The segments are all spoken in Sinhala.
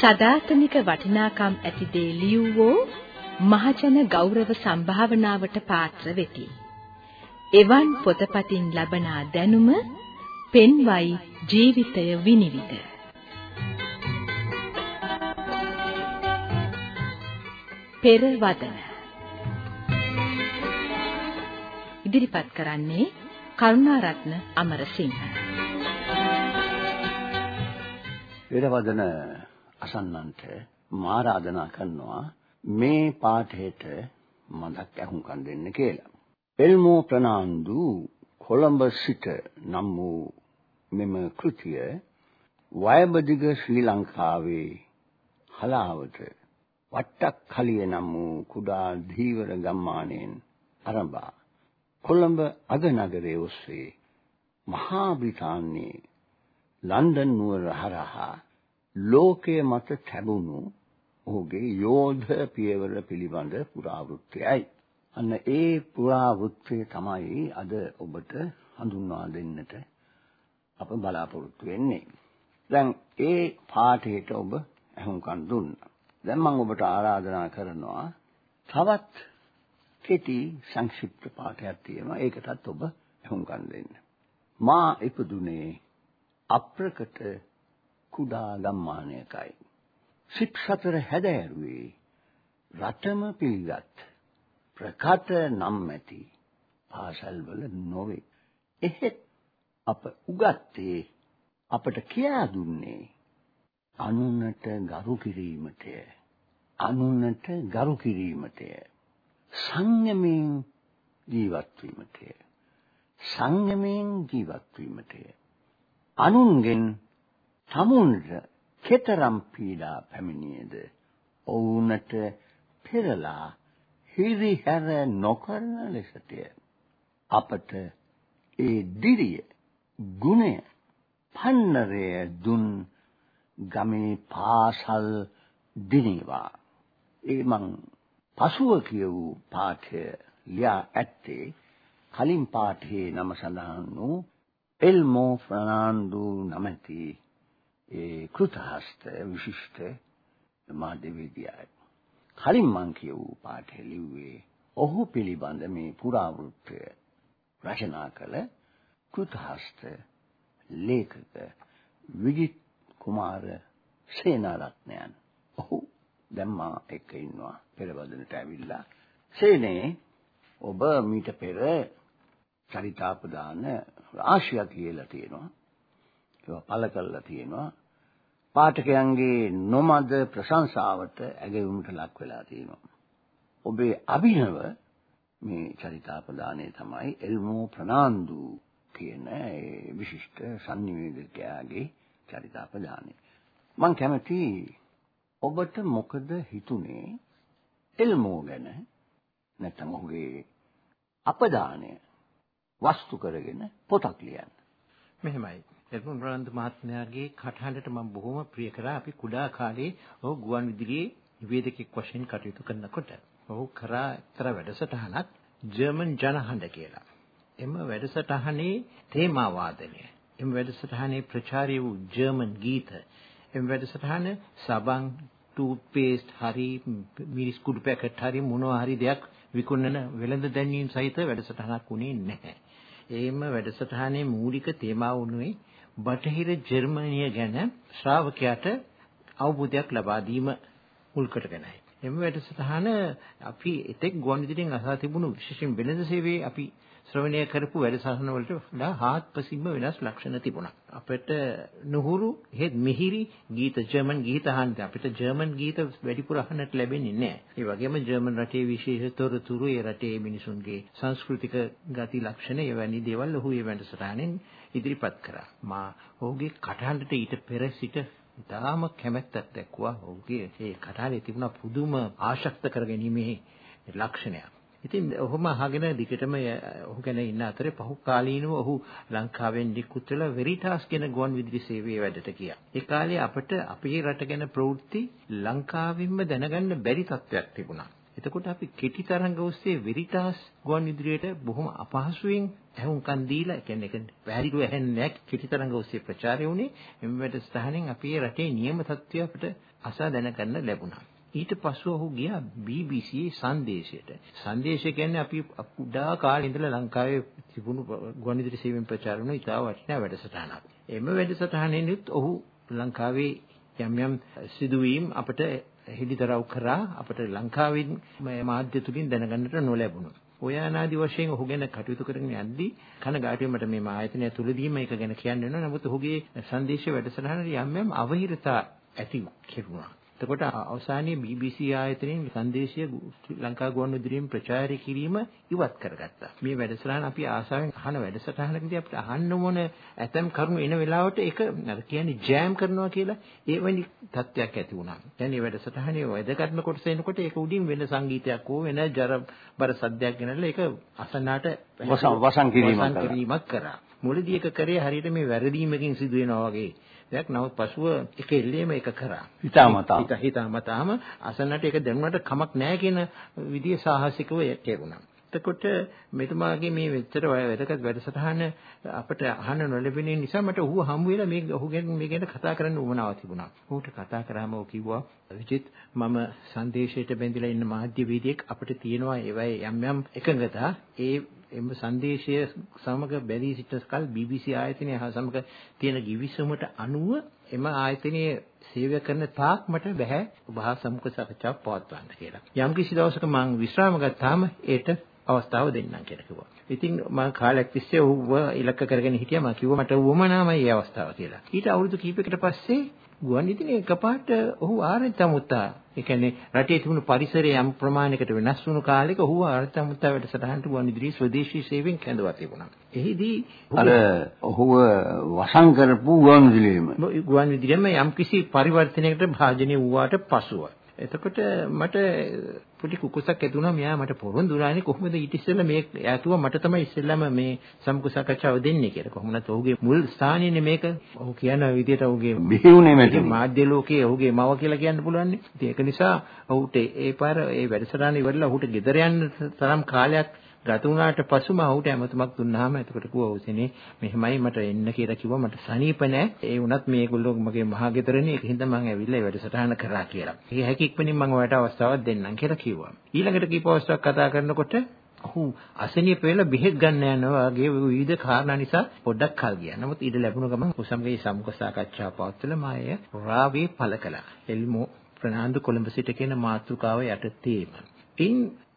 සදාතනික වටිනාකම් ඇති දේ ලියවෝ මහජන ගෞරව සම්භාවනාවට පාත්‍ර වෙති. එවන් පොතපතින් ලබනා දැනුම පෙන්වයි ජීවිතය විනිවිද. පෙරවදන ඉදිරිපත් කරන්නේ කරුණාරත්න අමරසිංහ. පෙරවදන අසන්නන්ට මාරාධනා කරනවා මේ පාඨයට මදක් ඇහුම්කන් දෙන්න කියලා. එල්මෝ ප්‍රනාන්දු කොළඹ සිට නම් වූ මෙම කෘතිය වයබදිග ශ්‍රී ලංකාවේ හලාවට වට්ටක් කලිය නම් වූ කුඩා ධීවර ගම්මානයෙන් ආරම්භා කොළඹ අගනගරයේ ඔස්සේ මහා බ්‍රිතාන්‍යයේ ලන්ඩන් නුවර හරහා ලෝකයේ මත තැබුණු ඔහුගේ යෝධ පියවර පිළිබඳ පුරාවෘත්තයයි. අන්න ඒ පුරාවෘත්තය තමයි අද ඔබට හඳුන්වා දෙන්නට අප බලාපොරොත්තු වෙන්නේ. දැන් ඒ පාඩේට ඔබ අහුම්කන් දුන්නා. දැන් මම ඔබට ආරාධනා කරනවා තවත් කෙටි සංක්ෂිප්ත පාඩයක් තියෙනවා. ඒකටත් ඔබ අහුම්කන් දෙන්න. මා ඉපදුනේ අප්‍රකට කුඩා ගම්මානයකයි. සිත් සතර හැදෑරුවේ රටම පිළිගත් ප්‍රකට නම් ඇති පාසල්වල නොවේ. එහෙත් අප උගත්තේ අපට කියා දුන්නේ අනුන්නට ගරු කිරීමටය. අනුන්නට ගරු කිරීමටය. සංයමයෙන් ජීවත් වීමටය. සංයමයෙන් ජීවත් වීමටය. අනුන්ගෙන් තමුන්ට කෙතරම් පීඩා පැමිණියේද? ඔවුන්ට පෙරලා හිරිහැර නොකරන ලෙසටය අපට ඒ දිරිය ගුණය පන්නරය දුන් ගමේ පාසල් දිනේවා. ඒ මං පසුව කියවූ පාඨය ලියා ඇත්තේ කලින් පාඨයේ නම සඳහන් වූ එල්මෝ ෆර්නාන්ඩෝ නමැති ඒ කෘතහස්ත විශිෂ්ට මාධ්‍යවේදියායි. කලින් මං කියවූ පාඨය ලිව්වේ ඔහු පිළිබඳ මේ පුරාවෘත්තය රචනා කළ කෘතහස්ත ලේඛක විජිත් කුමාර සේනාරත්නයන්. ඔහු දැන් මා එක්ක ඉන්නවා පෙරවදනට ඇවිල්ලා. සේනේ ඔබ මීට පෙර චරිතාපදාන රාශියක් කියලා තියෙනවා. ඒවා පළ කරලා තියෙනවා. පාඨකයන්ගේ නොමද ප්‍රශංසාවට ඇගෙවුමට ලක් වෙලා තියෙනවා. ඔබේ අභිනව මේ චරිතාපදානය තමයි එල්මෝ ප්‍රනාන්දු කියන ඒ විශිෂ්ට සංනිවේදකයාගේ චරිතාපදානය. මම කැමති ඔබට මොකද හිතුනේ එල්මෝ ගැන නැත්නම් ඔහුගේ අපදානය වස්තු කරගෙන පොතක් ලියන්න. මෙහෙමයි. එල්මුන් ප්‍රනන්ද මහත්මයාගේ කටහඬට මම බොහොම ප්‍රිය කරා. අපි කුඩා කාලේ ඔහු ගුවන් විදුලියේ නිවේදකෙක් වශයෙන් කටයුතු කරනකොට ඔහු කරා එක්තරා වැඩසටහනක් ජර්මන් ජනහඬ කියලා. එම වැඩසටහනේ තේමා වාදනය. එම වැඩසටහනේ ප්‍රචාරය වූ ජර්මන් ගීත. එම වැඩසටහන සබන් ටූත් පේස්ට් හරි මිරිස් කුඩු පැකට් හරි මොනවා හරි දෙයක් විකුණන වෙළඳ දැන්වීම් සහිත වැඩසටහනක් උනේ නැහැ. ඒම වැඩසටහනේ මූලික තේමාව වුණේ බටහිර ජර්මනිය ගැන ශ්‍රාවකයාට අවබෝධයක් ලබා දීම මුල් කොටගෙනයි. එම වැඩසටහන අපි එතෙක් ගුවන් විදුලියෙන් අසා තිබුණු විශේෂයෙන් වෙළඳ සේවයේ අපි ශ්‍රවණය කරපු වැඩසටහන වලට වඩා හාත්පසින්ම වෙනස් ලක්ෂණ තිබුණා. අපිට නුහුරු හෙත් මිහිරි ගීත ජර්මන් ගීත අහන්න අපිට ජර්මන් ගීත වැඩිපුර අහන්නට ලැබෙන්නේ නැහැ. ඒ වගේම ජර්මන් රටේ විශේෂ තොරතුරු ඒ රටේ මිනිසුන්ගේ සංස්කෘතික ගති ලක්ෂණ එවැනි දේවල් ඔහු ඒ වැඩසටහනෙන් ඉදිරිපත් කරා. මා ඔහුගේ කටහඬට ඊට පෙර සිට ඉතාම කැමැත්තක් දැක්වුවා. ඔහුගේ ඒ කටහඬේ තිබුණ පුදුම ආශක්ත කරගැනීමේ ලක්ෂණයක්. ඉතින් ඔහොම අහගෙන දිගටම ඔහු ගැන ඉන්න අතරේ පහු කාලීනව ඔහු ලංකාවෙන් නිකුත් වෙලා වෙරිටාස් කියන ගුවන් විදුලි සේවයේ වැඩට ගියා. ඒ කාලේ අපිට අපේ රට ගැන ප්‍රවෘත්ති ලංකාවෙන්ම දැනගන්න බැරි තත්ත්වයක් තිබුණා. එතකොට අපි කෙටි තරංග ඔස්සේ වෙරිටාස් ගුවන් විදුලියට බොහොම අපහසුයෙන් ඇහුම්කන් දීලා කියන්නේ ඒක පැහැදිලිව ඇහෙන්නේ නැහැ කෙටි තරංග ඔස්සේ ප්‍රචාරය වුණේ එම් වැඩසටහනෙන් අපේ රටේ නියම තත්ත්වය අපිට අසා දැනගන්න ලැබුණා. ඊට පස්ව ඔහු ගියා BBC සංදේශයට. සංදේශය කියන්නේ අපි කුඩා කාලේ ඉඳලා ලංකාවේ තිබුණු ගුවන්විදුලි සේවයෙන් ප්‍රචාර වුණු ඉතාම වටිනා වැඩසටහනක්. එම වැඩසටහනෙනුත් ඔහු ලංකාවේ යම් යම් සිදුවීම් අපට හෙළිදරව් කරා අපට ලංකාවෙන් මාධ්‍ය තුලින් දැනගන්නට නොලැබුණා. ඔය අනාදි වශයෙන් ඔහු ගැන කටයුතු කරගෙන යද්දී කනගාටුවෙන් මට මේ ආයතනය තුලදීම ඒක ගැන කියන්න වෙනවා. නමුත් ඔහුගේ සංදේශ වැඩසටහනේ යම් යම් අවහිරතා ඇති කෙරුණා. එතකොට අවසානයේ BBC ආයතනයෙන් සංදේශය ලංකා ගුවන්විදුලියෙන් ප්‍රචාරය කිරීම ඉවත් කරගත්තා. මේ වැඩසටහන අපි ආසාවෙන් අහන වැඩසටහනකදී අපිට අහන්න ඕන ඇතම් කරුණු එන වෙලාවට ඒක අර කියන්නේ ජෑම් කරනවා කියලා ඒ වැනි තත්ත්වයක් ඇති වුණා. දැන් මේ වැඩසටහනේ වැදගත්ම කොටස එනකොට ඒක උඩින් වෙන සංගීතයක් හෝ වෙන ජරබර සද්දයක් ගෙනල්ලා ඒක අසන්නාට වසන් කිරීමක් කරා. මුලදී ඒක කරේ හරියට මේ වැරදීමකින් සිදු වෙනවා වගේ. දෙයක් නමුත් පසුව එක එල්ලේම එක කරා. හිතාමතා. හිත හිතාමතාම අසන්නට ඒක දැනුණාට කමක් නැහැ කියන විදිය සාහසිකව කෙරුණා. එතකොට මෙතුමාගේ මේ වෙච්චර වැදගත් වැඩසටහන අපිට අහන්න නොලැබෙන නිසා මට ඌව හම්බ වෙලා මේ ඔහුගෙන් මේ ගැන කතා කරන්න උවමනාවක් තිබුණා. ඌට කතා කරාම ඌ කිව්වා විජිත් මම සංදේශයට බැඳිලා ඉන්න මාධ්‍යවේදියෙක් අපිට තියෙනවා ඒවයි යම් යම් එකඟතා ඒ එම සංදේශය සමග බැඳී සිටින කල BBC ආයතනය හා සමග තියෙන givisumට අනුව එම ආයතනයේ සේවය කරන තාක් මට බෑ ඔබ හා සමුඛ සාකච්ඡාවක් පවත්වන්න කියලා. යම් කිසි දවසක මම විශ්‍රාම ගත්තාම ඒට අවස්ථාව දෙන්නම් කියලා කිව්වා. ඉතින් මම කාලයක් තිස්සේ ඌව ඉලක්ක කරගෙන හිටියා මම කිව්වා මට වුමනාමයි මේ අවස්ථාව කියලා. ඊට අවුරුදු කිහිපයකට පස්සේ ගුවන් විදුලියේ එකපාරට ඔහු ආරච්චමුත්තා ඒ කියන්නේ රටේ තිබුණු පරිසරය යම් ප්‍රමාණයකට වෙනස් වුණු කාලෙක ඔහු ආරච්චමුත්තා වැඩසටහනට ගුවන් විදුලියේ ස්වදේශී සේවයෙන් කැඳවා තිබුණා. එහිදී අර ඔහුව වසන් කරපු ගුවන් විදුලියේම ගුවන් විදුලියේම යම් කිසි පරිවර්තනයකට භාජනය වූාට පසුව එතකොට මට පොඩි කුකුසක් ඇති වුණා මෙයා මට පොරොන්දු වුණානේ කොහොමද ඊට ඉස්සෙල්ලා මේ කිව්වා මට තමයි ඉස්සෙල්ලාම මේ සමුක සාකච්ඡාව දෙන්නේ කියලා. කොහොම නැත්නම් ඔහුගේ මුල් ස්ථානයේනේ මේක. ඔහු කියන විදිහට ඔහුගේ බිහිුනේ මෙතන. මාධ්‍ය ලෝකයේ ඔහුගේ මව කියලා කියන්න පුළුවන්. ඉතින් ඒක නිසා ඔහුට ඒ පාර ඒ වැඩසටහන ඉවරලා ඔහුට ගෙදර යන්න තරම් කාලයක් ගත වුණාට පසුම ඔහුට ඇමතුමක් දුන්නාම එතකොට කිව්වා ඔව්සනේ මෙහෙමයි මට එන්න කියලා කිව්වා මට සනීප නැහැ. ඒ වුණත් මේගොල්ලෝ මගේ මහා ගෙදරනේ ඒක හින්දා මම ඇවිල්ලා වැඩසටහන කරා කියලා. ඒ හැකි ඉක්මනින් මම ඔයාලට අවස්ථාවක් දෙන්නම් කියලා කිව්වා. ඊළඟට කීප අවස්ථාවක් කතා කරනකොට ඔහු අසනීප වෙලා බෙහෙත් ගන්න යනවා වගේ විවිධ කාරණා නිසා පොඩ්ඩක් කල් ගියා. නමුත් ඊට ලැබුණ ගමන් උසම්ගේ සමුඛ සාකච්ඡා පවත්වලා මාය රාවේ පළ කළා. එල්මෝ ප්‍රනාන්දු කොළඹ සිට කියන මාතෘකාව යටතේම. ඉන්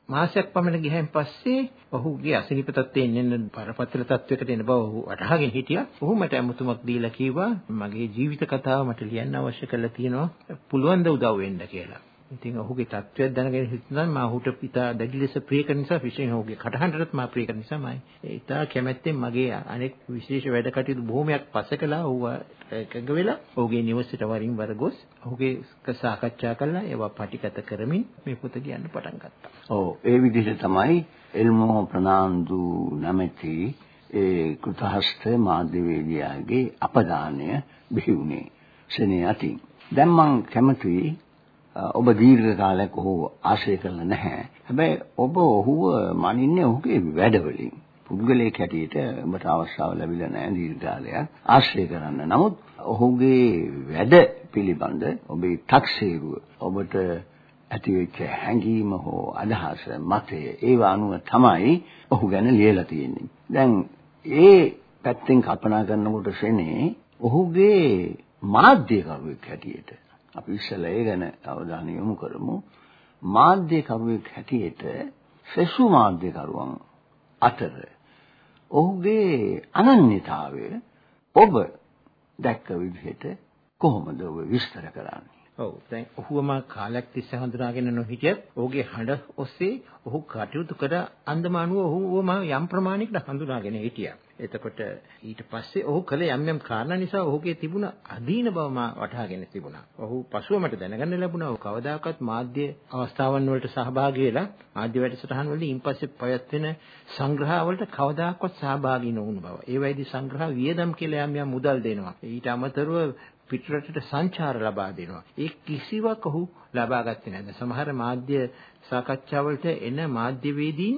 මාසයක් පමණ ගියන් පස්සේ ඔහුගේ අසනීප තත්ත්වයෙන් එන්න බරපතල තත්වයකට එන බව ඔහු අටහගෙන හිටියා. ඔහු මට අමුතුමක් දීලා කිව්වා මගේ ජීවිත කතාව මට ලියන්න අවශ්‍ය කරලා තියෙනවා. පුළුවන් ද උදව් වෙන්න කියලා. ඉතින් ඔහුගේ තත්ත්වයක් දැනගෙන හිටිනම් මම ඔහුට පිටා දැඩි ලෙස ප්‍රිය කරන නිසා විශේෂයෙන් ඔහුගේ කටහඬටත් මම ප්‍රිය කරන නිසා මම ඉතා කැමැත්තෙන් මගේ අනෙක් විශේෂ වැඩ කටයුතු බොහොමයක් පසකලා ඔහුව එකඟ වෙලා ඔහුගේ නිවසේට වරින් වර ගොස් ඔහුගේ සාකච්ඡා කළා ඒවා පටිගත කරමින් මේ පොත කියන්න පටන් ගත්තා. ඔව් ඒ විදිහට තමයි එල්මෝ ප්‍රනාන්දු නැමැති ඒ කෘතහස්ත මාධ්‍යවේදියාගේ අපදානය බිහි වුණේ සෙනෙහ අතින්. දැන් මම කැමතියි ඔබ දීර්ඝ කාලයක් ඔහු ආශ්‍රය කරලා නැහැ. හැබැයි ඔබ ඔහුව මනින්නේ ඔහුගේ වැඩවලින්. පුද්ගලයෙක් හැටියට ඔබට අවස්ථාව ලැබිලා නැහැ දීර්ඝ කාලයක් ආශ්‍රය කරන්න. නමුත් ඔහුගේ වැඩ පිළිබඳ ඔබේ තක්සේරුව ඔබට ඇතිවෙච්ච හැඟීම හෝ අදහස මතය ඒව අනුව තමයි ඔහු ගැන ලියලා තියෙන්නේ. දැන් ඒ පැත්තෙන් කල්පනා කරනකොට සෙනේ ඔහුගේ මාධ්‍යකරුවෙක් හැටියට අපි ඉස්සෙල්ලා ඒ ගැන අවධානය යොමු කරමු. මාධ්‍ය කරුවෙක් හැටියට සෙසු මාධ්‍ය කරුවන් අතර ඔහුගේ අනන්‍යතාවය ඔබ දැක්ක විදිහට කොහොමද ඔබ විස්තර කරන්නේ? ඔව් දැන් ඔහුවම කාලයක් තිස්සේ හඳුනාගෙන නොහිටියත් ඔහුගේ හඬ ඔස්සේ ඔහු කටයුතු කර අන්දමානුව ඔහුවම යම් ප්‍රමාණයකට හඳුනාගෙන හිටියා. එතකොට ඊට පස්සේ ඔහු කළ යම් යම් කාරණා නිසා ඔහුගේ තිබුණ අදීන බව මා වටහාගෙන තිබුණා. ඔහු පසුව මට දැනගන්න ලැබුණා ඔහු කවදාකවත් මාධ්‍ය අවස්ථාවන් වලට සහභාගී වෙලා මාධ්‍ය වැඩසටහන් වලදී ඉන්පස්සේ පවත්වෙන සංග්‍රහ වලට කවදාකවත් සහභාගී නොවුණු බව. ඒ වෙයිදී සංග්‍රහ වියදම් කියලා යම් යම් මුදල් දෙනවා. ඊට අමතරව පිටරටට සංචාර ලබා දෙනවා. ඒ කිසිවක් ඔහු ලබා ගත්තේ නැහැ. සමහර මාධ්‍ය සාකච්ඡාවලට එන මාධ්‍යවේදීන්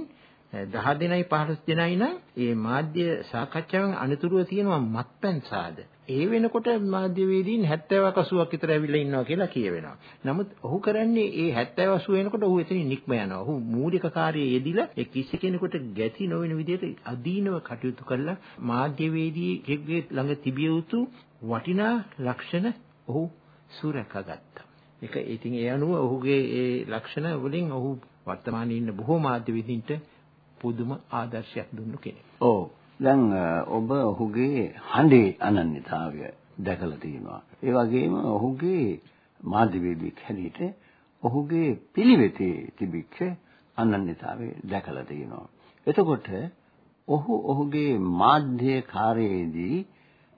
10 දෙනයි 15 දෙනයි නම් ඒ මාධ්‍ය සාකච්ඡාවෙන් අනුතුරුව තියෙනවා මත්පැන් සාද. ඒ වෙනකොට මාධ්‍යවේදීන් 70 80ක් විතර ඇවිල්ලා ඉන්නවා කියලා කියවෙනවා. නමුත් ඔහු කරන්නේ ඒ 70 80 වෙනකොට ඔහු එතනින් නික්ම යනවා. ඔහු මූලික කාර්යයේ යෙදිලා ඒ කිසි කෙනෙකුට ගැති නොවන විදිහට අදීනව කටයුතු කළා මාධ්‍යවේදීෙක්ගේ ළඟ තිබිය යුතු වටිනා ලක්ෂණ ඔහු සුරකගත්තා. ඒක ඉතින් ඒ අනුව ඔහුගේ ඒ ලක්ෂණ වලින් ඔහු වර්තමානයේ ඉන්න බොහෝ මාධ්‍යවේදීන්ට පුදුම ආදර්ශයක් දුන්නු කෙනෙක්. ඔව්. දැන් ඔබ ඔහුගේ හඬේ අනන්‍යතාවය දැකලා තියෙනවා. ඒ වගේම ඔහුගේ මාධ්‍යවේදියෙක් හැටියට ඔහුගේ පිළිවෙතේ තිබිච්ච අනන්‍යතාවය දැකලා තියෙනවා. එතකොට ඔහු ඔහුගේ මාධ්‍ය කාර්යයේදී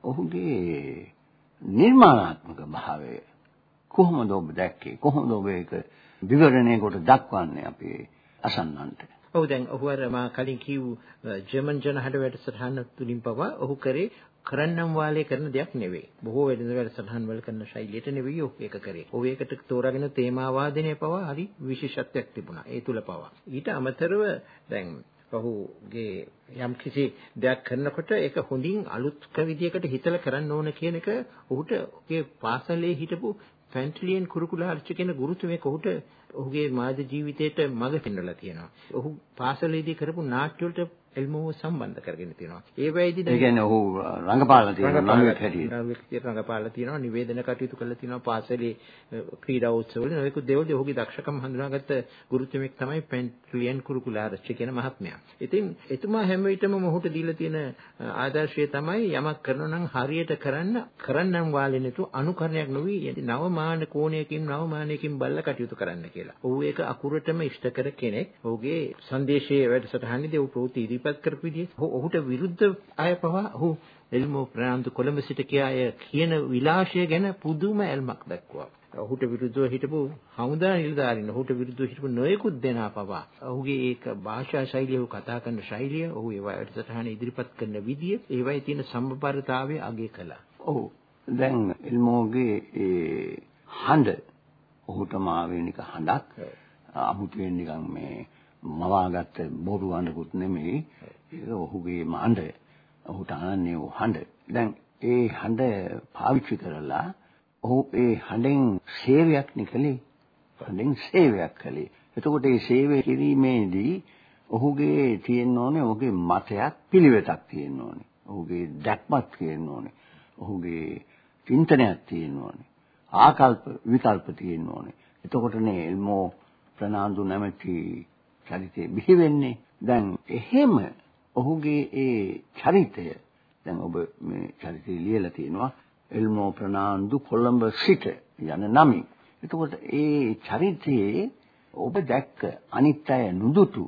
ඔහුගේ නිර්මාණාත්මක භාවය කොහොමද ඔබ දැක්කේ? කොහොමද ඔබ ඒක විවරණය කොට දක්වන්නේ අපේ අසන්නන්ට? ඔව් දැන් ඔහු අර මා කලින් කිව් ජර්මන් ජනහඩ වැඩසටහන තුලින් පවා ඔහු කරේ කරන්නම් වාලේ කරන දෙයක් නෙවෙයි. බොහෝ වෙළඳ වැඩසටහන් වල කරන ශෛලියට නෙවෙයි ඔහු ඒක කරේ. ඔහු ඒකට තෝරාගෙන තේමා වාදනය පවා හරි විශේෂත්වයක් තිබුණා. ඒ තුල පවා. ඊට අමතරව දැන් ඔහුගේ යම් කිසි දෙයක් කරනකොට ඒක හොඳින් අලුත් විදියකට හිතලා කරන්න ඕන කියන එක ඔහුට ඔහුගේ පාසලේ හිටපු ෆැන්ටලියන් කුරුකුලාර්ච කියන ගුරුතුමෙක් ඔහුට ඔහුගේ මාධ්‍ය ජීවිතයට මඟ පෙන්වලා තියෙනවා. ඔහු පාසලේදී කරපු නාට්‍ය වලට එල්මෝව සම්බන්ධ කරගෙන තියෙනවා. ඒ වෙයිදී දැන් ඒ කියන්නේ ඔහු රංගපාලා තියෙනවා නළුවෙක් හැටියට. නළුවෙක් රංගපාලා තියෙනවා නිවේදන කටයුතු කරලා තියෙනවා පාසලේ ක්‍රීඩා උත්සවවල නොයෙකුත් දේවල් ඔහුගේ දක්ෂකම් හඳුනාගත්ත ගුරුතුමෙක් තමයි පෙන්ට්ලියන් කුරුකුලාරච්චි කියන මහත්මයා. ඉතින් එතුමා හැම විටම මොහුට දීලා තියෙන ආදර්ශය තමයි යමක් කරනවා නම් හරියට කරන්න කරන්නම් වාලේ නැතු අනුකරණයක් නොවි නව මාන කෝණයකින් නව මානයකින් බල්ල කටයුතු කරන්න කියලා. ඔහු ඒක අකුරටම ඉෂ්ට කර කෙනෙක්. ඔහුගේ සංදේශයේ වැඩසටහනේදී ඔහු ප්‍රවෘත්ති ඉදිරිපත් කරපු විදිහ ඔහුට විරුද්ධ අය පවා ඔහු එල්මෝ ප්‍රනාන්දු කොළඹ සිට කියාය කියන විලාශය ගැන පුදුම ඇල්මක් දක්වුවා. ඔහුට විරුද්ධව හිටපු හමුදා නිලධාරීන් ඔහුට විරුද්ධව හිටපු නොයෙකුත් දෙනා පවා ඔහුගේ ඒක භාෂා ශෛලිය ඔහු කතා කරන ශෛලිය ඔහු ඒ වැඩසටහන ඉදිරිපත් කරන විදිය ඒවයි තියෙන සම්බරතාවය අගය කළා. ඔව් දැන් එල්මෝගේ ඒ හඬ ඔහුටම ආවේනික හඬක් අමුතුවෙන් නිකන් මේ මවාගත්ත බොරු හඬකුත් නෙමෙයි. ඒක ඔහුගේ මඬ ඔහුට අනන්නේ වූ හඬ. දැන් ඒ හඬ පාවිච්චි කරලා ඔහු ඒ හඬෙන් සේවයක් නිකලේ හඬෙන් සේවයක් කළේ. එතකොට ඒ සේවය කිරීමේදී ඔහුගේ තියෙන්න ඕනේ ඔහුගේ මතයක් පිළිවෙතක් තියෙන්න ඕනේ. ඔහුගේ දැක්මක් තියෙන්න ඕනේ. ඔහුගේ චින්තනයක් තියෙන්න ඕනේ. ආකල්ප විකල්ප තියෙන්න ඕනේ. එතකොටනේ එල්මෝ ප්‍රනාන්දු නැමැති චරිතය බිහි වෙන්නේ. දැන් එහෙම ඔහුගේ ඒ චරිතය දැන් ඔබ මේ චරිතය ලියලා තියෙනවා එල්මෝ ප්‍රනාන්දු කොළඹ සිට යන නමින්. එතකොට ඒ චරිතයේ ඔබ දැක්ක අනිත් අය නුදුටු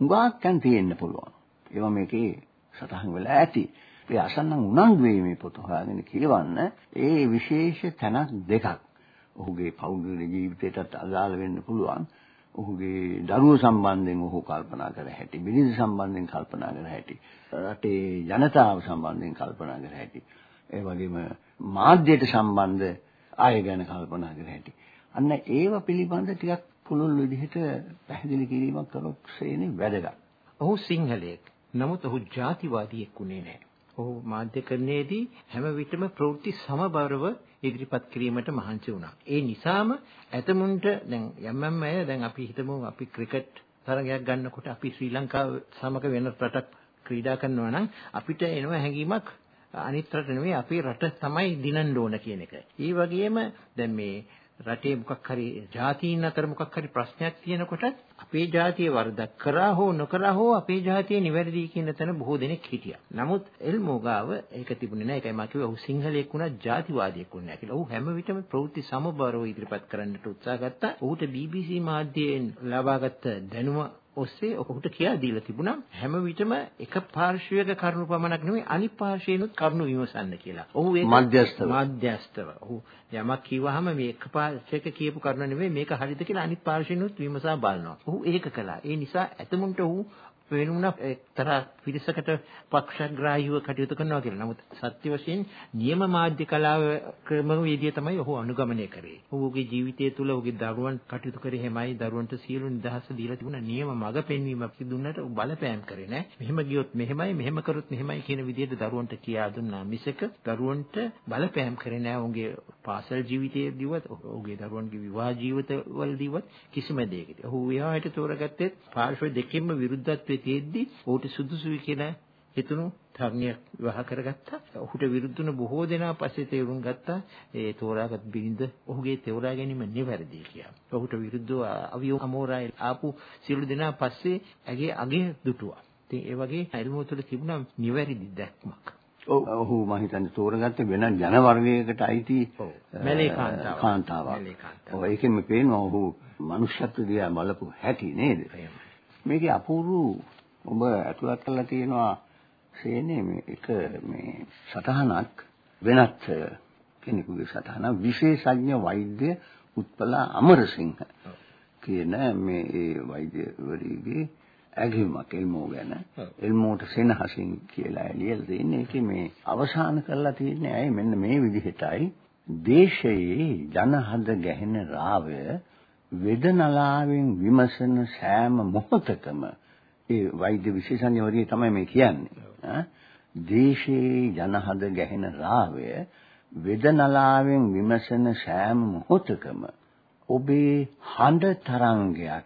හුඟක්යන් තියෙන්න පුළුවන්. ඒවා මේකේ සටහන් වෙලා ඇති. ඒ අසන්නන් උනන්දු වෙයි මේ පොත හොයාගෙන කියවන්න ඒ විශේෂ තැනක් දෙකක්. ඔහුගේ පෞද්ගලික ජීවිතයටත් අදාළ වෙන්න පුළුවන්. ඔහුගේ දරුවෝ සම්බන්ධයෙන් ඔහු කල්පනා කර හැටි, බිරිඳ සම්බන්ධයෙන් කල්පනා කර හැටි, රටේ ජනතාව සම්බන්ධයෙන් කල්පනා කර හැටි, ඒ වගේම මාධ්‍යයට සම්බන්ධ අය ගැන කල්පනා කර හැටි. අන්න ඒව පිළිබඳ ටිකක් පුළුල් විදිහට පැහැදිලි කිරීමක් කරොත් සේනේ වැදගත්. ඔහු සිංහලයෙක්. නමුත් ඔහු ජාතිවාදියෙක් උනේ නැහැ. ඔහු මාධ්‍යකරණයේදී හැම විටම ප්‍රවෘත්ති සමබරව ඉදිරිපත් කිරීමට මහන්සි වුණා. ඒ නිසාම ඇතමුන්ට දැන් යම් යම් අය දැන් අපි හිතමු අපි ක්‍රිකට් තරගයක් ගන්නකොට අපි ශ්‍රී ලංකාව සමග වෙන රටක් ක්‍රීඩා කරනවා නම් අපිට එනවා හැඟීමක් අනිත් රට නෙවෙයි අපේ රට තමයි දිනන්න ඕන කියන එක. ඒ වගේම දැන් මේ රටේ මොකක් හරි ජාතීන් අතර මොකක් හරි ප්‍රශ්නයක් තියෙනකොට අපේ ජාතිය වරදක් කරා හෝ නොකරා හෝ අපේ ජාතිය නිවැරදි කියන තැන බොහෝ දෙනෙක් හිටියා. නමුත් එල්මෝගාව ඒක තිබුණේ නැහැ. ඒකයි මම කිව්වේ ඔහු සිංහලයෙක් වුණා ජාතිවාදියෙක් වුණා නැහැ කියලා. ඔහු හැම විටම ප්‍රවෘත්ති සමබරව ඉදිරිපත් කරන්නට උත්සාහ ගත්තා. ඔහුට BBC මාධ්‍යයෙන් ලබාගත් දැනුම ඔස්සේ ඔහුට කියා දීලා තිබුණා හැම විටම එක පාර්ශ්වයක කරුණු පමණක් නෙවෙයි අනිත් පාර්ශ්වයෙන්ුත් කරුණු විමසන්න කියලා. ඔහු ඒක මධ්‍යස්ථව මධ්‍යස්ථව. ඔහු යමක් කිව්වහම මේ එක පාර්ශ්වයක කියපු කරුණ නෙවෙයි මේක හරිද කියලා අනිත් පාර්ශ්වයෙන්ුත් විමසා බලනවා. ඔහු ඒක කළා. ඒ නිසා ඇතමුන්ට ඔහු වෙනුණා එක්තරා පිරිසකට පක්ෂග්‍රාහීව කටයුතු කරනවා කියලා. නමුත් සත්‍ය වශයෙන් නියම මාධ්‍ය කලාව ක්‍රමවේදය තමයි ඔහු අනුගමනය කරේ. ඔහුගේ ජීවිතය තුළ ඔහුගේ දරුවන් කටයුතු කරේ හැමයි දරුවන්ට සියලු නිදහස දීලා තිබුණා. නියම මඟ පෙන්වීමක් දුන්නට බලපෑම් කරේ නෑ. මෙහෙම ගියොත් මෙහෙමයි මෙහෙම කරොත් මෙහෙමයි කියන විදිහට දරුවන්ට කියා දුන්නා මිසක දරුවන්ට බලපෑම් කරේ නෑ. ඔහුගේ පාසල් ජීවිතයේදීවත් ඔහුගේ දරුවන්ගේ විවාහ ජීවිතවලදීවත් කිසිම දෙයකදී. ඔහු විවාහයට තෝරගත්තේ පාර්ශ්ව දෙකෙන්ම විරුද්ධත්වයේ තියෙද්දි ඔහුට සුදුසුයි කියන හිතුණු තරුණියක් විවාහ කරගත්තා. ඔහුට විරුද්ධුන බොහෝ දෙනා පස්සේ තේරුම් ගත්තා ඒ තෝරාගත් බිරිඳ ඔහුගේ තෝරා ගැනීම නිවැරදි කියලා. ඔහුට විරුද්ධව අවියෝ අමෝරායි ආපු සියලු දෙනා පස්සේ ඇගේ අගේ දුටුවා. ඉතින් ඒ වගේ අරිමෝ තුළ තිබුණා නිවැරදි දැක්මක්. ඔහු මම හිතන්නේ තෝරගත්තේ වෙන ජන වර්ගයකට අයිති මැලේ කාන්තාවක්. කාන්තාවක්. ඔව් ඒකෙන් මේ පේනවා ඔහු මනුෂ්‍යත්ව දිහා බලපු හැටි නේද? මේකේ අපූර්ව ඔබ අතුලත් කරලා තියෙනවා සේනේ මේ එක මේ සතහනක් වෙනත් කෙනෙකුගේ සතහන විශේෂඥ වෛද්‍ය උත්පලා අමරසිංහ කියන මේ ඒ වෛද්‍යවරීගේ ඇගීමක් එල්මෝ ගැන. එල්මෝට සෙනහසින් කියලා එළියලා තියෙන්නේ ඒකේ මේ අවසාන කරලා තියෙන්නේ ඇයි? මෙන්න මේ විදිහටයි. දේශයේ ජනහද ගැහෙන රාවය වේදනලාවෙන් විමසන සෑම මොහොතකම ඒ වෛද්‍ය විශේෂඥවරිය තමයි මේ කියන්නේ. දේශයේ ජනහද ගැහෙන රාවය වේදනලාවෙන් විමසන සෑම මොහොතකම ඔබේ හඬ තරංගයක්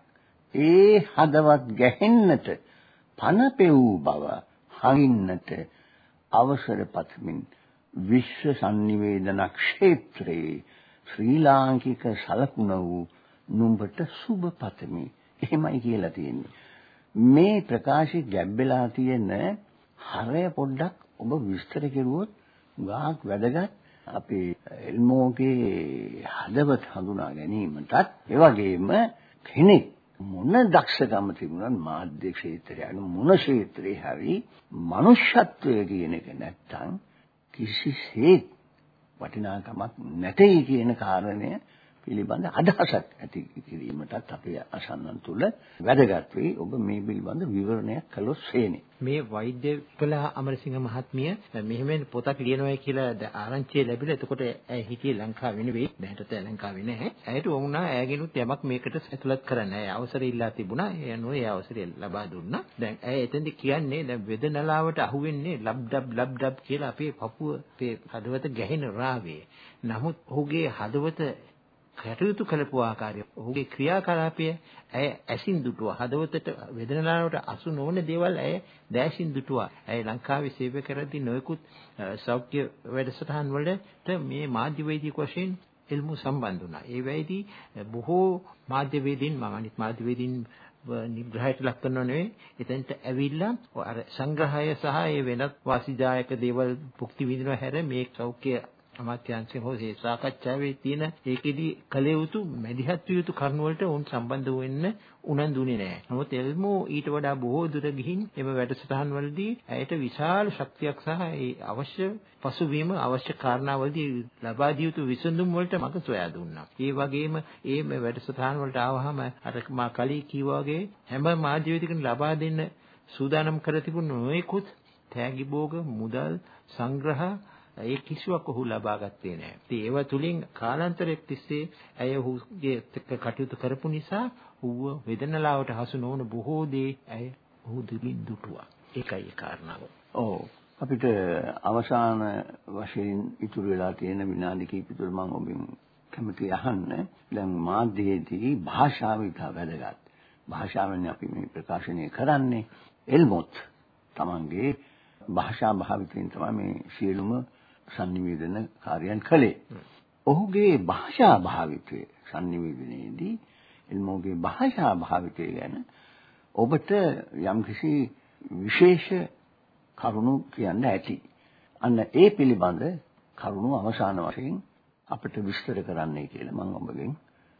ඒ හදවත් ගැහෙන්නට පන පෙවූ බව හඟින්නට අවසර පතමින් විශ්ව sannivedana ක්ෂේත්‍රයේ ශ්‍රී ලාංකික සලකුණ වූ නුඹට සුබ පතමි. එහෙමයි කියලා තියෙන්නේ. මේ ප්‍රකාශي ගැබ්බෙලා තියෙන හරය පොඩ්ඩක් ඔබ විස්තර කෙරුවොත් ගාක් වැදගත් අපේ එල්මෝගේ හදවත හඳුනා ගැනීමටත් ඒ වගේම කෙනෙක් මොන දක්ෂකම තිබුණත් මාධ්‍ය ක්ෂේත්‍රය මොන ක්ෂේත්‍රේ හරි මනුෂ්‍යත්වය කියන එක නැත්තම් කිසිසේත් වටිනාකමක් නැtei කියන කාරණය පිළිබඳ අදහසක් ඇති කිරීමටත් අපේ අසන්නන් තුල වැදගත් වෙයි. ඔබ මේ පිළිබඳ විවරණයක් කළොත් සේනේ. මේ වෛද්‍ය කලා අමරසිංහ මහත්මිය මෙහෙම පොතක් ලියනවා කියලා ආරංචිය ලැබිලා එතකොට ඇය හිටියේ ලංකාවේ නෙවෙයි දැනට ලංකාවේ නැහැ. ඇයට වුණා ඇයගෙනුත් යමක් මේකට ඇතුළත් කරන්න. ඇය අවසරය ඉල්ලා තිබුණා. ඒ අනුව ඒ අවසරය ලබා දුන්නා. දැන් ඇය එතෙන්ද කියන්නේ දැන් වෙදනලාවට අහුවෙන්නේ ලබ්ඩබ් ලබ්ඩබ් කියලා අපේ පපුව අපේ හදවත ගැහෙන රාවේ. නමුත් ඔහුගේ හදවත කටයුතු කළපු ආකාරය. ඔහුගේ ක්‍රියාකලාපය ඇය ඇසින් දුටුවා. හදවතට වේදනාවට අසු නොවන දේවල් ඇය දැසින් දුටුවා. ඇය ලංකාවේ සේවය කරද්දී නොයෙකුත් සෞඛ්‍ය වැඩසටහන් වලට මේ මාධ්‍යවේදී වශයෙන් එල්මු සම්බන්ධ වුණා. ඒ වෙයිදී බොහෝ මාධ්‍යවේදීන් මම අනිත් මාධ්‍යවේදීන් නිග්‍රහයට ලක් කරනව නෙවෙයි. එතෙන්ට ඇවිල්ලා අර සංග්‍රහය සහ ඒ වෙනත් වාසිදායක දේවල් භුක්ති විඳිනව හැර මේ සෞඛ්‍ය අමාත්‍යාංශයෙන් හෝ මේ සාකච්ඡාවේ තියෙන ඒකෙදි කළ යුතු මැදිහත් විය යුතු කරුණු වලට උන් සම්බන්ධ වෙන්න උනන්දුනේ නැහැ. නමුත් එල්මෝ ඊට වඩා බොහෝ දුර ගිහින් එම වැඩසටහන් වලදී ඇයට විශාල ශක්තියක් සහ ඒ අවශ්‍ය පසුබිම අවශ්‍ය කාරණාවලදී ලබා දිය යුතු විසඳුම් වලට මඟ සොයා දුන්නා. ඒ වගේම ඒ මේ වැඩසටහන් වලට ආවහම අර මා කලී කිව්වා වගේ හැම මාධ්‍යවේදිකෙන් ලබා දෙන්න සූදානම් කර තිබුණු නොයෙකුත් තෑගි භෝග මුදල් සංග්‍රහ ඒ කිසිවක් ඔහු ලබා ගත්තේ නැහැ. ඉතින් ඒව තුලින් කාලාන්තරයක් තිස්සේ ඇය ඔහුගේ එක්ක කටයුතු කරපු නිසා ඌව වේදනලාවට හසු නොවන බොහෝ දේ ඇය ඔහු දුකින් දුටුවා. ඒකයි ඒ කාරණාව. ඔව්. අපිට අවසාන වශයෙන් ඉතුරු වෙලා තියෙන විනාඩි කිහිප තුළ මම ඔබෙන් කැමති අහන්න. දැන් මාධ්‍යයේදී භාෂාව ඉතා වැදගත්. භාෂාවෙන් අපි මේ ප්‍රකාශනය කරන්නේ එල්මොත් තමන්ගේ භාෂා භාවිතයෙන් තමයි මේ සියලුම sannivedana කාර්යයන් කළේ. ඔහුගේ භාෂා භාවිතය sannivedanයේදී එල්මෝගේ භාෂා භාවිතය ගැන ඔබට යම්කිසි විශේෂ කරුණු කියන්න ඇති. අන්න ඒ පිළිබඳ කරුණු අවසාන වශයෙන් අපිට විස්තර කරන්නයි කියලා මම ඔබගෙන්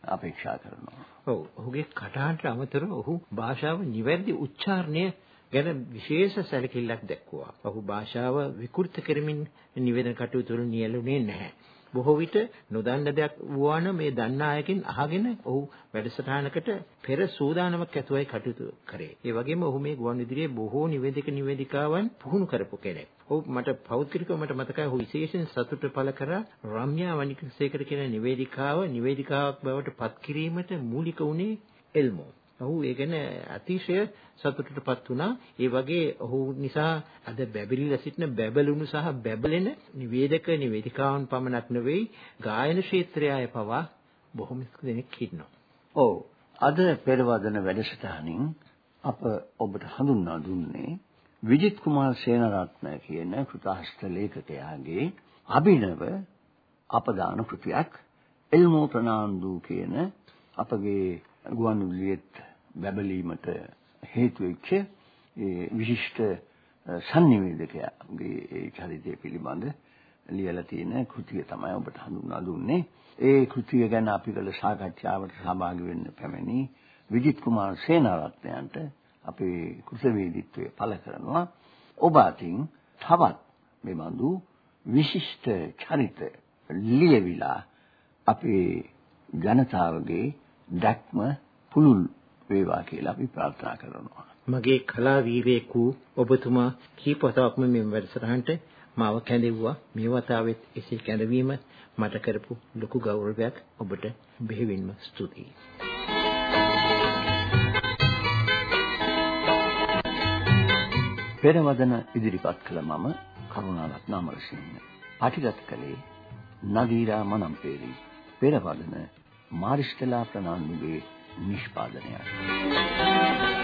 අපේක්ෂා කරනවා. ඔව් ඔහුගේ කටහඬට අමතරව ඔහු භාෂාව නිවැරදි උච්චාරණය ගැන විශේෂ සැලකිල්ලක් දැක්වුවා. ඔහු භාෂාව විකෘත කරමින් නිවේදන කටයුතු වල නියැලුනේ නැහැ. බොහෝ විට නොදන්න දෙයක් වුණා නම් මේ දන්නා අයකින් අහගෙන ඔහු වැඩසටහනකට පෙර සූදානමක් ඇතුවයි කටයුතු කරේ. ඒ වගේම ඔහු මේ ගුවන් විදුලියේ බොහෝ නිවේදක නිවේදිකාවන් පුහුණු කරපු කෙනෙක්. ඔහු මට පෞද්ගලිකව මට මතකයි ඔහු විශේෂයෙන් සතුට පළ කරා රම්‍යා වනිකසේකර කියන නිවේදිකාව නිවේදිකාවක් බවට පත් කිරීමට මූලික වුණේ එල්මෝ. ඔහු ඒ ගැන අතිශය සතුටටපත් වුණා. ඒ වගේ ඔහු නිසා අද බැබලිලා සිටින බැබළුණු සහ බැබලෙන නිවේදක නිවේදිකාවන් පමණක් නෙවෙයි ගායන ක්ෂේත්‍රය අය පවා බොහොම දෙනෙක් ඉන්නවා. ඔව්. අද පෙරවදන වැඩසටහනින් අප ඔබට හඳුන්වා දුන්නේ විජිත් කුමාර සේනරත්න කියන කෘතහස්ත ලේඛකයාගේ අභිනව අපදාන කෘතියක් එල්මෝ ප්‍රනාන්දු කියන අපගේ ගුවන් විදුලියෙත් බැබලීමට හේතු වෙච්ච ඒ විශිෂ්ට සංනිවේදකයාගේ ඒ චරිතය පිළිබඳ ලියලා තියෙන කෘතිය තමයි ඔබට හඳුන්වා දුන්නේ. ඒ කෘතිය ගැන අපි කළ සාකච්ඡාවට සහභාගී වෙන්න පැමිණි විජිත් කුමාර සේනාරත්නයන්ට අපේ කුසවේදීත්වය පළ කරනවා. ඔබ අතින් තවත් මෙබඳු විශිෂ්ට චරිත ලියවිලා අපේ ජනතාවගේ දැක්ම පුළුල් වේවා කියලා අපි ප්‍රාර්ථනා කරනවා. මගේ කලා වීරයෙකු ඔබතුමා කීපවතාවක්ම මේ වැඩසටහනට මාව කැඳෙව්වා. මේ වතාවෙත් එසේ කැඳවීම මට කරපු ලොකු ගෞරවයක් ඔබට බෙහෙවින්ම ස්තුතියි. පෙරවදන ඉදිරිපත් කළ මම කරුණාරත්න අමරසිංහ. පටිගත කළේ නදීරා මනම්පේරි. පෙරවදන මාරිස්ටලා ප්‍රනාන්දුගේ නිෂ්පාදනයක්.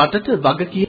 රටට වගකී